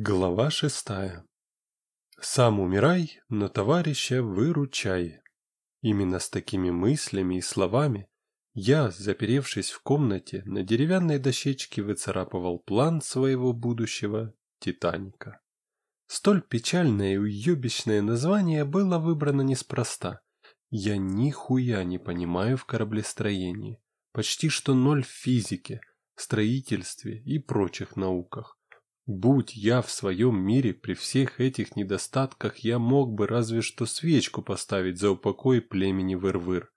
Глава шестая. Сам умирай, но товарища выручай. Именно с такими мыслями и словами я, заперевшись в комнате, на деревянной дощечке выцарапывал план своего будущего «Титаника». Столь печальное и уебищное название было выбрано неспроста. Я нихуя не понимаю в кораблестроении, почти что ноль в физике, строительстве и прочих науках. Будь я в своем мире при всех этих недостатках, я мог бы разве что свечку поставить за упокой племени Вырвыр.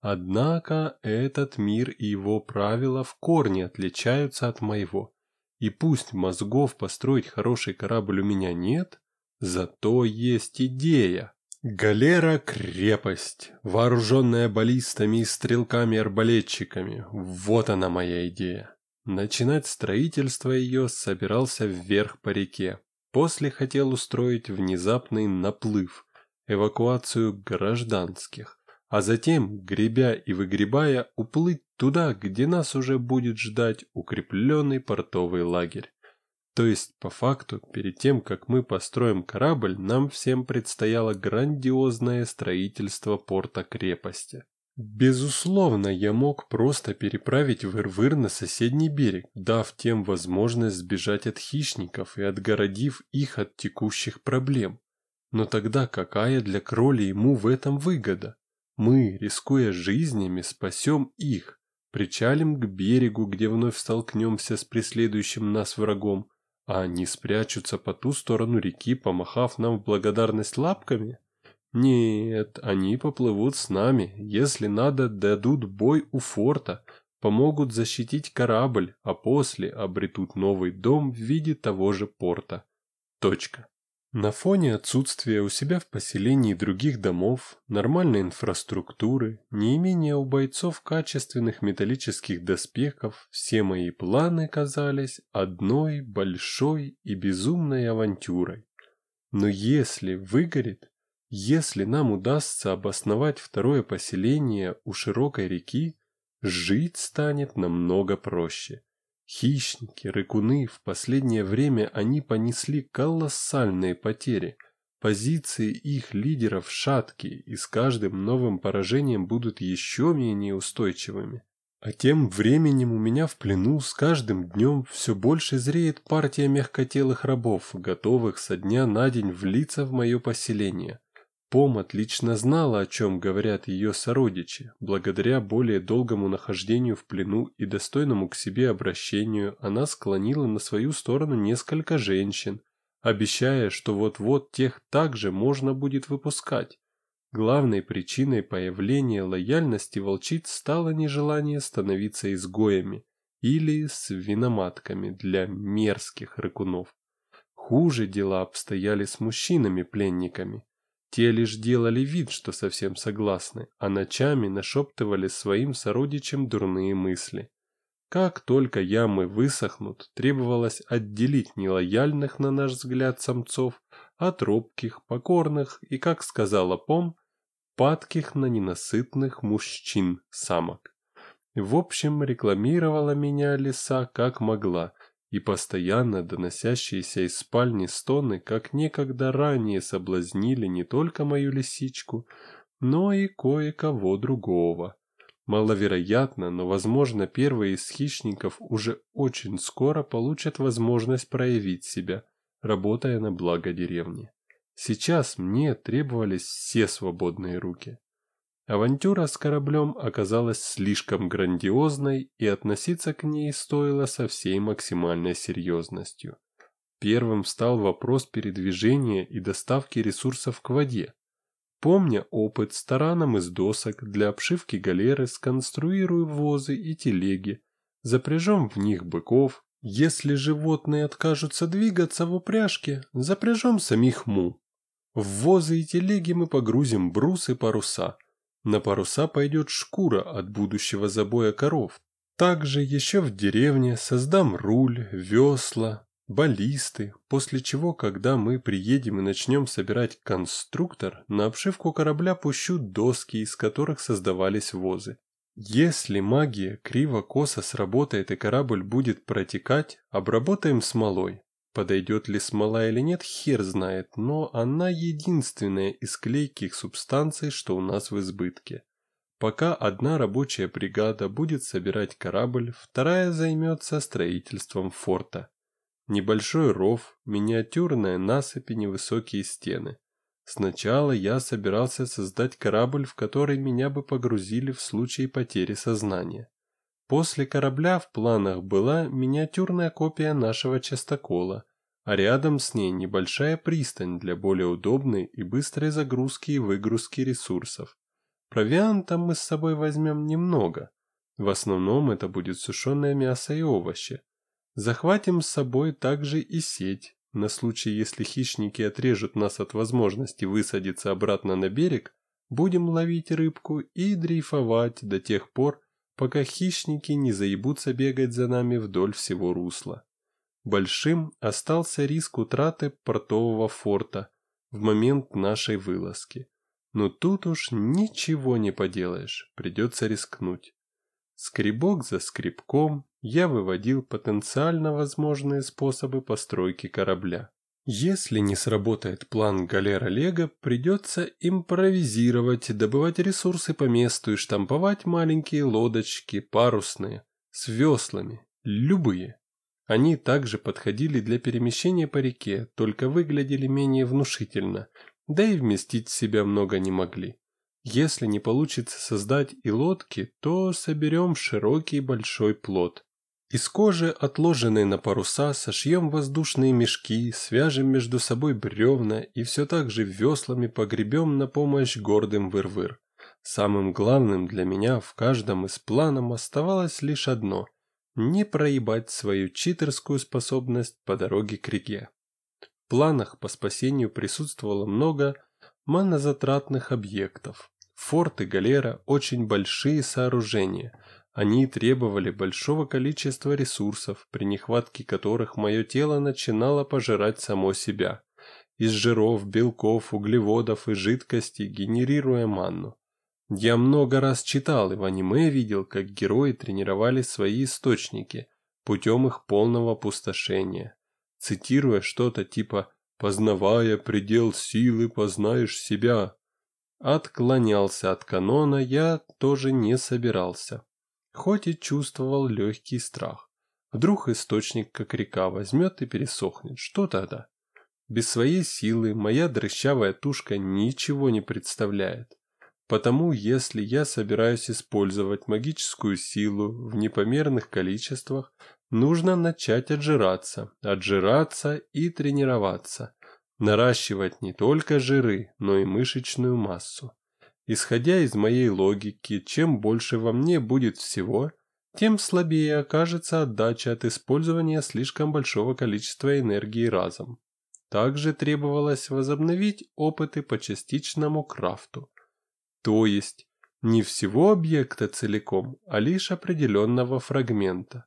Однако этот мир и его правила в корне отличаются от моего. И пусть мозгов построить хороший корабль у меня нет, зато есть идея. Галера-крепость, вооруженная баллистами и стрелками-арбалетчиками. Вот она моя идея. Начинать строительство ее собирался вверх по реке. После хотел устроить внезапный наплыв, эвакуацию гражданских, а затем, гребя и выгребая, уплыть туда, где нас уже будет ждать укрепленный портовый лагерь. То есть, по факту, перед тем, как мы построим корабль, нам всем предстояло грандиозное строительство порта-крепости. Безусловно, я мог просто переправить Вырвыр на соседний берег, дав тем возможность сбежать от хищников и отгородив их от текущих проблем. Но тогда какая для кроли ему в этом выгода? Мы, рискуя жизнями, спасем их, причалим к берегу, где вновь столкнемся с преследующим нас врагом, а они спрячутся по ту сторону реки, помахав нам в благодарность лапками? Нет, они поплывут с нами, если надо дадут бой у форта, помогут защитить корабль, а после обретут новый дом в виде того же порта. Точка. На фоне отсутствия у себя в поселении других домов, нормальной инфраструктуры, неимения у бойцов качественных металлических доспехов, все мои планы казались одной большой и безумной авантюрой. Но если выгорит, если нам удастся обосновать второе поселение у широкой реки, жить станет намного проще. Хищники, рыкуны, в последнее время они понесли колоссальные потери. Позиции их лидеров шаткие и с каждым новым поражением будут еще менее устойчивыми. А тем временем у меня в плену с каждым днем все больше зреет партия мягкотелых рабов, готовых со дня на день влиться в мое поселение. Пом отлично знала, о чем говорят ее сородичи. Благодаря более долгому нахождению в плену и достойному к себе обращению, она склонила на свою сторону несколько женщин, обещая, что вот-вот тех также можно будет выпускать. Главной причиной появления лояльности волчиц стало нежелание становиться изгоями или свиноматками для мерзких рыкунов. Хуже дела обстояли с мужчинами-пленниками. Те лишь делали вид, что совсем согласны, а ночами нашептывали своим сородичам дурные мысли. Как только ямы высохнут, требовалось отделить нелояльных, на наш взгляд, самцов от робких, покорных и, как сказала Пом, падких на ненасытных мужчин-самок. В общем, рекламировала меня лиса как могла, и постоянно доносящиеся из спальни стоны, как некогда ранее соблазнили не только мою лисичку, но и кое-кого другого. Маловероятно, но, возможно, первые из хищников уже очень скоро получат возможность проявить себя, работая на благо деревни. Сейчас мне требовались все свободные руки. Авантюра с кораблем оказалась слишком грандиозной, и относиться к ней стоило со всей максимальной серьезностью. Первым встал вопрос передвижения и доставки ресурсов к воде. Помня опыт с тараном из досок для обшивки галеры, сконструирую возы и телеги, запряжем в них быков. Если животные откажутся двигаться в упряжке, запряжем самих му. В возы и телеги мы погрузим брус и паруса – на паруса пойдет шкура от будущего забоя коров. Также еще в деревне создам руль, весла, баллисты, после чего, когда мы приедем и начнем собирать конструктор, на обшивку корабля пущу доски, из которых создавались возы. Если магия криво-косо сработает и корабль будет протекать, обработаем смолой. Подойдет ли смола или нет, хер знает, но она единственная из клейких субстанций, что у нас в избытке. Пока одна рабочая бригада будет собирать корабль, вторая займется строительством форта. Небольшой ров, миниатюрная насыпь и невысокие стены. Сначала я собирался создать корабль, в который меня бы погрузили в случае потери сознания. После корабля в планах была миниатюрная копия нашего частокола, а рядом с ней небольшая пристань для более удобной и быстрой загрузки и выгрузки ресурсов. Провианта мы с собой возьмем немного. В основном это будет сушеное мясо и овощи. Захватим с собой также и сеть, на случай, если хищники отрежут нас от возможности высадиться обратно на берег, будем ловить рыбку и дрейфовать до тех пор, пока хищники не заебутся бегать за нами вдоль всего русла. Большим остался риск утраты портового форта в момент нашей вылазки. Но тут уж ничего не поделаешь, придется рискнуть. Скребок за скребком я выводил потенциально возможные способы постройки корабля. Если не сработает план галера Лего, придется импровизировать, добывать ресурсы по месту и штамповать маленькие лодочки, парусные, с веслами, любые. Они также подходили для перемещения по реке, только выглядели менее внушительно, да и вместить в себя много не могли. Если не получится создать и лодки, то соберем широкий большой плот. Из кожи, отложенной на паруса, сошьем воздушные мешки, свяжем между собой бревна и все так же веслами погребем на помощь гордым выр-выр. Самым главным для меня в каждом из планов оставалось лишь одно – не проебать свою читерскую способность по дороге к реке. В планах по спасению присутствовало много манозатратных объектов. Форт и галера – очень большие сооружения – они требовали большого количества ресурсов, при нехватке которых мое тело начинало пожирать само себя. Из жиров, белков, углеводов и жидкостей, генерируя манну. Я много раз читал и в аниме видел, как герои тренировали свои источники путем их полного опустошения. Цитируя что-то типа «познавая предел силы, познаешь себя». Отклонялся от канона я тоже не собирался хоть и чувствовал легкий страх. Вдруг источник, как река, возьмет и пересохнет. Что тогда? Без своей силы моя дрыщавая тушка ничего не представляет. Потому, если я собираюсь использовать магическую силу в непомерных количествах, нужно начать отжираться, отжираться и тренироваться. Наращивать не только жиры, но и мышечную массу. Исходя из моей логики, чем больше во мне будет всего, тем слабее окажется отдача от использования слишком большого количества энергии разом. Также требовалось возобновить опыты по частичному крафту. То есть, не всего объекта целиком, а лишь определенного фрагмента.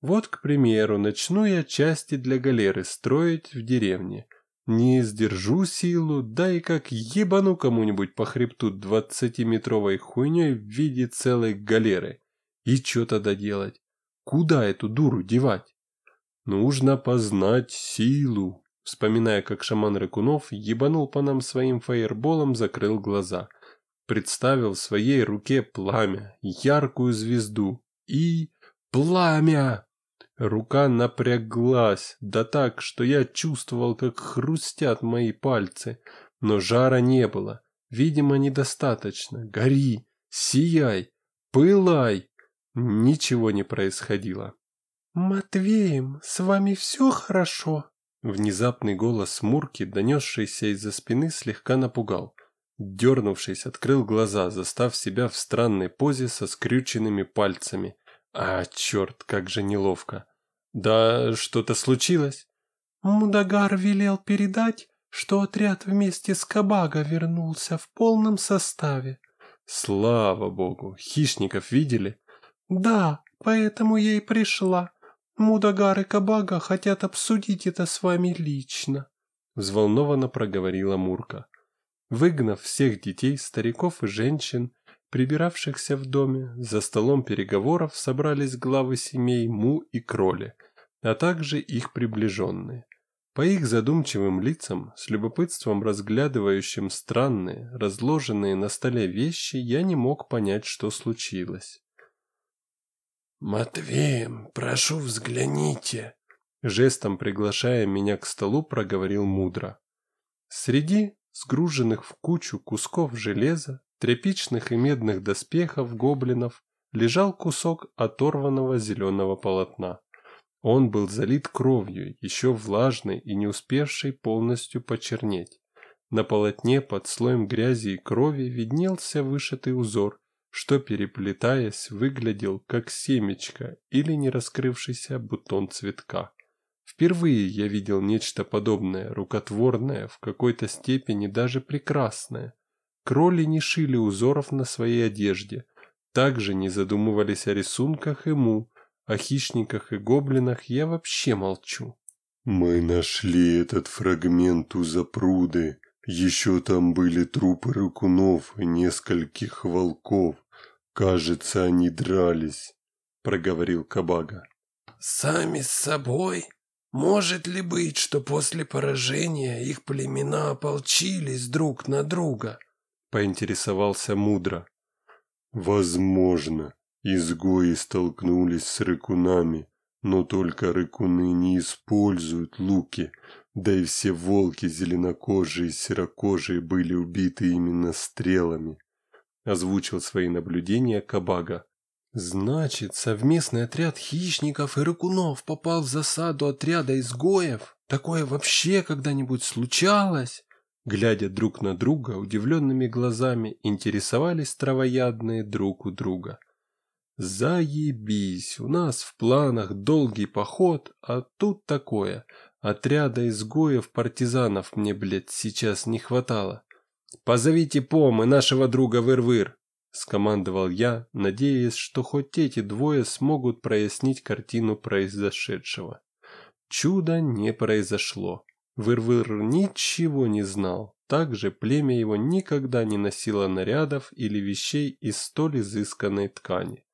Вот, к примеру, начну я части для галеры строить в деревне – не сдержу силу, да и как ебану кому-нибудь по хребту двадцатиметровой хуйней в виде целой галеры. И что тогда делать? Куда эту дуру девать? Нужно познать силу. Вспоминая, как шаман Рыкунов ебанул по нам своим фаерболом, закрыл глаза. Представил в своей руке пламя, яркую звезду. И... Пламя! Рука напряглась, да так, что я чувствовал, как хрустят мои пальцы. Но жара не было. Видимо, недостаточно. Гори, сияй, пылай. Ничего не происходило. «Матвеем, с вами все хорошо?» Внезапный голос Мурки, донесшийся из-за спины, слегка напугал. Дернувшись, открыл глаза, застав себя в странной позе со скрюченными пальцами. А, черт, как же неловко. Да что-то случилось? Мудагар велел передать, что отряд вместе с Кабага вернулся в полном составе. Слава богу, хищников видели? Да, поэтому я и пришла. Мудагар и Кабага хотят обсудить это с вами лично. Взволнованно проговорила Мурка. Выгнав всех детей, стариков и женщин, прибиравшихся в доме, за столом переговоров собрались главы семей Му и Кроли. а также их приближенные. По их задумчивым лицам, с любопытством разглядывающим странные, разложенные на столе вещи, я не мог понять, что случилось. «Матвеем, прошу, взгляните!» Жестом приглашая меня к столу, проговорил мудро. Среди сгруженных в кучу кусков железа, тряпичных и медных доспехов гоблинов, лежал кусок оторванного зеленого полотна. Он был залит кровью, еще влажной и не успевшей полностью почернеть. На полотне под слоем грязи и крови виднелся вышитый узор, что, переплетаясь, выглядел как семечко или не раскрывшийся бутон цветка. Впервые я видел нечто подобное, рукотворное, в какой-то степени даже прекрасное. Кроли не шили узоров на своей одежде, также не задумывались о рисунках и му, о хищниках и гоблинах я вообще молчу. «Мы нашли этот фрагмент у запруды. Еще там были трупы рыкунов и нескольких волков. Кажется, они дрались», — проговорил Кабага. «Сами с собой? Может ли быть, что после поражения их племена ополчились друг на друга?» — поинтересовался мудро. «Возможно. Изгои столкнулись с рыкунами, но только рыкуны не используют луки, да и все волки зеленокожие и серокожие были убиты именно стрелами. Озвучил свои наблюдения Кабага. Значит, совместный отряд хищников и рыкунов попал в засаду отряда изгоев? Такое вообще когда-нибудь случалось? Глядя друг на друга, удивленными глазами интересовались травоядные друг у друга. Заебись, у нас в планах долгий поход, а тут такое. Отряда изгоев-партизанов мне, блядь, сейчас не хватало. Позовите Пом и нашего друга Выр-Выр, скомандовал я, надеясь, что хоть эти двое смогут прояснить картину произошедшего. Чудо не произошло. Выр-Выр ничего не знал. Также племя его никогда не носило нарядов или вещей из столь изысканной ткани.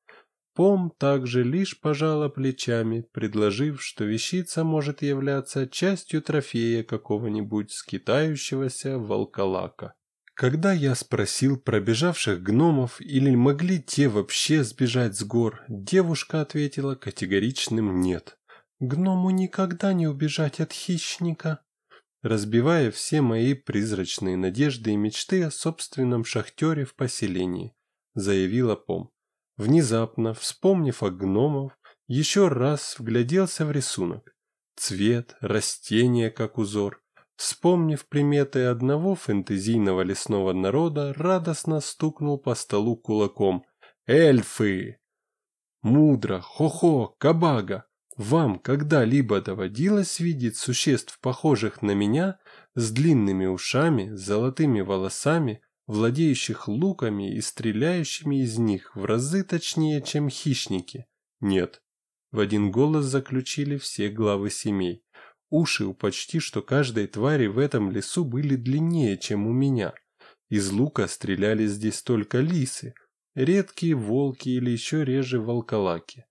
Пом также лишь пожала плечами, предложив, что вещица может являться частью трофея какого-нибудь скитающегося волколака. Когда я спросил пробежавших гномов, или могли те вообще сбежать с гор, девушка ответила категоричным «нет». «Гному никогда не убежать от хищника», разбивая все мои призрачные надежды и мечты о собственном шахтере в поселении, заявила Пом. Внезапно, вспомнив о гномов, еще раз вгляделся в рисунок. Цвет, растение как узор. Вспомнив приметы одного фэнтезийного лесного народа, радостно стукнул по столу кулаком. «Эльфы!» «Мудро! Хо-хо! Кабага! Вам когда-либо доводилось видеть существ, похожих на меня, с длинными ушами, золотыми волосами, владеющих луками и стреляющими из них в разы точнее, чем хищники. Нет. В один голос заключили все главы семей. Уши у почти что каждой твари в этом лесу были длиннее, чем у меня. Из лука стреляли здесь только лисы, редкие волки или еще реже волколаки.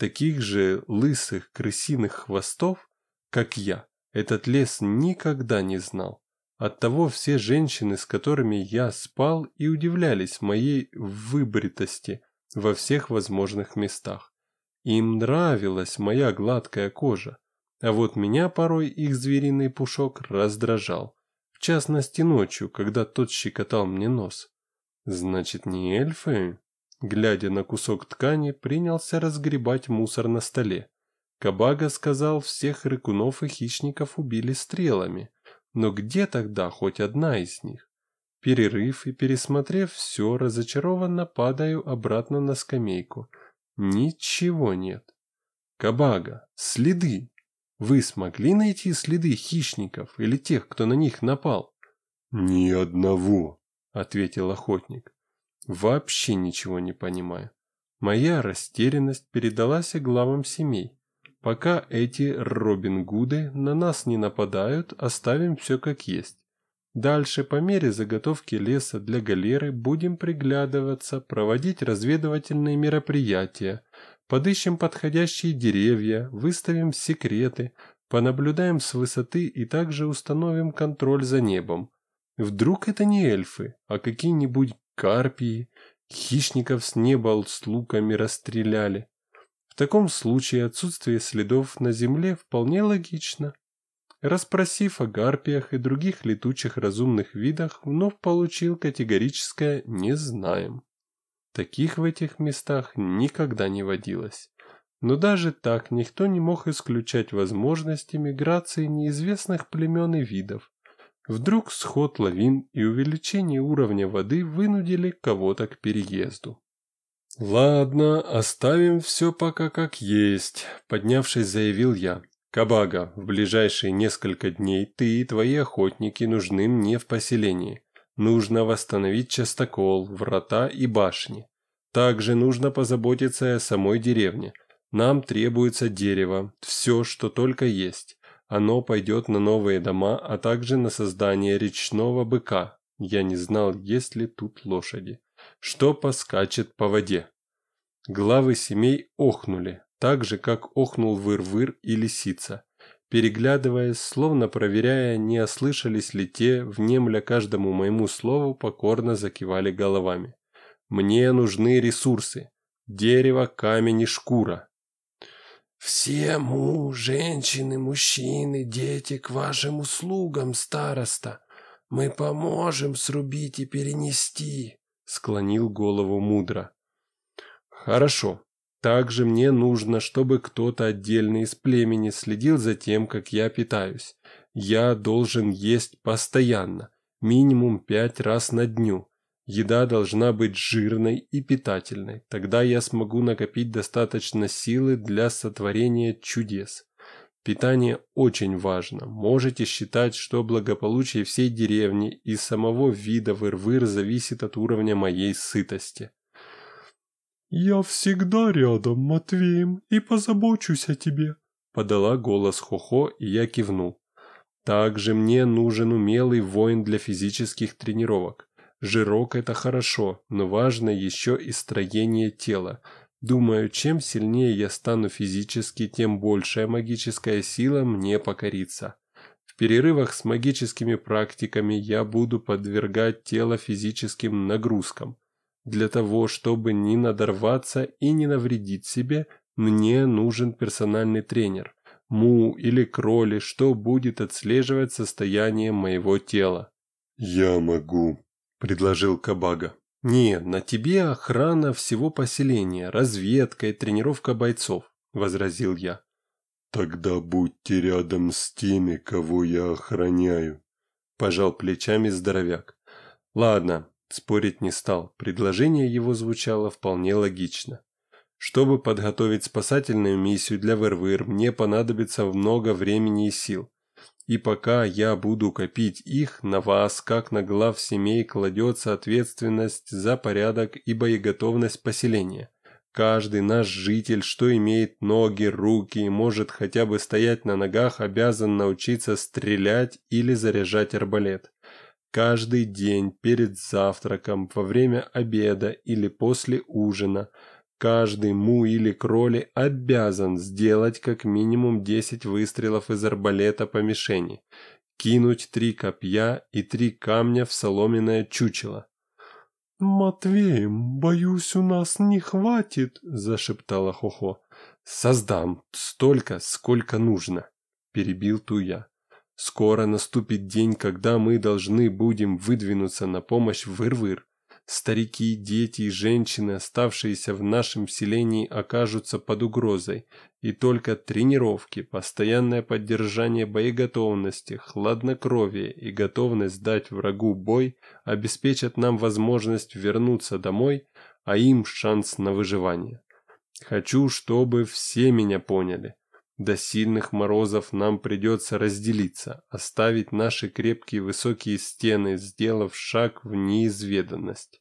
Таких же лысых крысиных хвостов, как я, этот лес никогда не знал. Оттого все женщины, с которыми я спал, и удивлялись моей выбритости во всех возможных местах. Им нравилась моя гладкая кожа, а вот меня порой их звериный пушок раздражал, в частности ночью, когда тот щекотал мне нос. Значит, не эльфы? Глядя на кусок ткани, принялся разгребать мусор на столе. Кабага сказал, всех рыкунов и хищников убили стрелами. Но где тогда хоть одна из них? Перерыв и пересмотрев все, разочарованно падаю обратно на скамейку. Ничего нет. Кабага, следы. Вы смогли найти следы хищников или тех, кто на них напал? Ни одного, ответил охотник. Вообще ничего не понимаю. Моя растерянность передалась и главам семей. Пока эти Робин Гуды на нас не нападают, оставим все как есть. Дальше, по мере заготовки леса для галеры, будем приглядываться, проводить разведывательные мероприятия, Подыщем подходящие деревья, выставим секреты, понаблюдаем с высоты и также установим контроль за небом. Вдруг это не эльфы, а какие-нибудь карпии, хищников с неба с луками расстреляли. В таком случае отсутствие следов на земле вполне логично. Распросив о гарпиях и других летучих разумных видах, вновь получил категорическое «не знаем». Таких в этих местах никогда не водилось. Но даже так никто не мог исключать возможности миграции неизвестных племен и видов. Вдруг сход лавин и увеличение уровня воды вынудили кого-то к переезду. «Ладно, оставим все пока как есть», – поднявшись, заявил я. «Кабага, в ближайшие несколько дней ты и твои охотники нужны мне в поселении. Нужно восстановить частокол, врата и башни. Также нужно позаботиться о самой деревне. Нам требуется дерево, все, что только есть. Оно пойдет на новые дома, а также на создание речного быка. Я не знал, есть ли тут лошади. Что поскачет по воде. Главы семей охнули, так же, как охнул выр-выр и лисица. Переглядываясь, словно проверяя, не ослышались ли те, внемля каждому моему слову, покорно закивали головами. «Мне нужны ресурсы. Дерево, камень и шкура. «Все му, женщины, мужчины, дети к вашим услугам, староста. Мы поможем срубить и перенести», — склонил голову мудро. «Хорошо. Также мне нужно, чтобы кто-то отдельный из племени следил за тем, как я питаюсь. Я должен есть постоянно, минимум пять раз на дню. Еда должна быть жирной и питательной, тогда я смогу накопить достаточно силы для сотворения чудес. Питание очень важно. Можете считать, что благополучие всей деревни и самого вида выр-выр зависит от уровня моей сытости. «Я всегда рядом, Матвеем, и позабочусь о тебе», — подала голос Хохо, и я кивнул. «Также мне нужен умелый воин для физических тренировок. Жирок – это хорошо, но важно еще и строение тела. Думаю, чем сильнее я стану физически, тем большая магическая сила мне покорится. В перерывах с магическими практиками я буду подвергать тело физическим нагрузкам. Для того, чтобы не надорваться и не навредить себе, мне нужен персональный тренер, му или кроли, что будет отслеживать состояние моего тела. «Я могу», предложил Кабага. «Не, на тебе охрана всего поселения, разведка и тренировка бойцов», – возразил я. «Тогда будьте рядом с теми, кого я охраняю», – пожал плечами здоровяк. «Ладно», – спорить не стал, предложение его звучало вполне логично. Чтобы подготовить спасательную миссию для Вервыр, мне понадобится много времени и сил. И пока я буду копить их, на вас, как на глав семей, кладется ответственность за порядок и боеготовность поселения. Каждый наш житель, что имеет ноги, руки и может хотя бы стоять на ногах, обязан научиться стрелять или заряжать арбалет. Каждый день перед завтраком, во время обеда или после ужина – Каждый му или кроли обязан сделать как минимум 10 выстрелов из арбалета по мишени, кинуть три копья и три камня в соломенное чучело. «Матвей, боюсь, у нас не хватит», – зашептала Хохо. «Создам столько, сколько нужно», – перебил Туя. «Скоро наступит день, когда мы должны будем выдвинуться на помощь Выр-Выр. Старики, дети и женщины, оставшиеся в нашем селении, окажутся под угрозой, и только тренировки, постоянное поддержание боеготовности, хладнокровие и готовность дать врагу бой обеспечат нам возможность вернуться домой, а им шанс на выживание. Хочу, чтобы все меня поняли. До сильных морозов нам придется разделиться, оставить наши крепкие высокие стены, сделав шаг в неизведанность.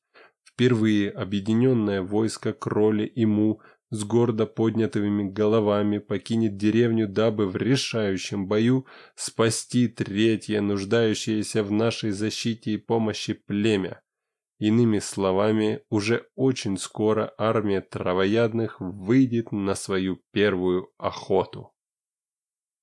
Впервые объединенное войско Кроли и Му с гордо поднятыми головами покинет деревню, дабы в решающем бою спасти третье, нуждающееся в нашей защите и помощи племя. Иными словами, уже очень скоро армия травоядных выйдет на свою первую охоту.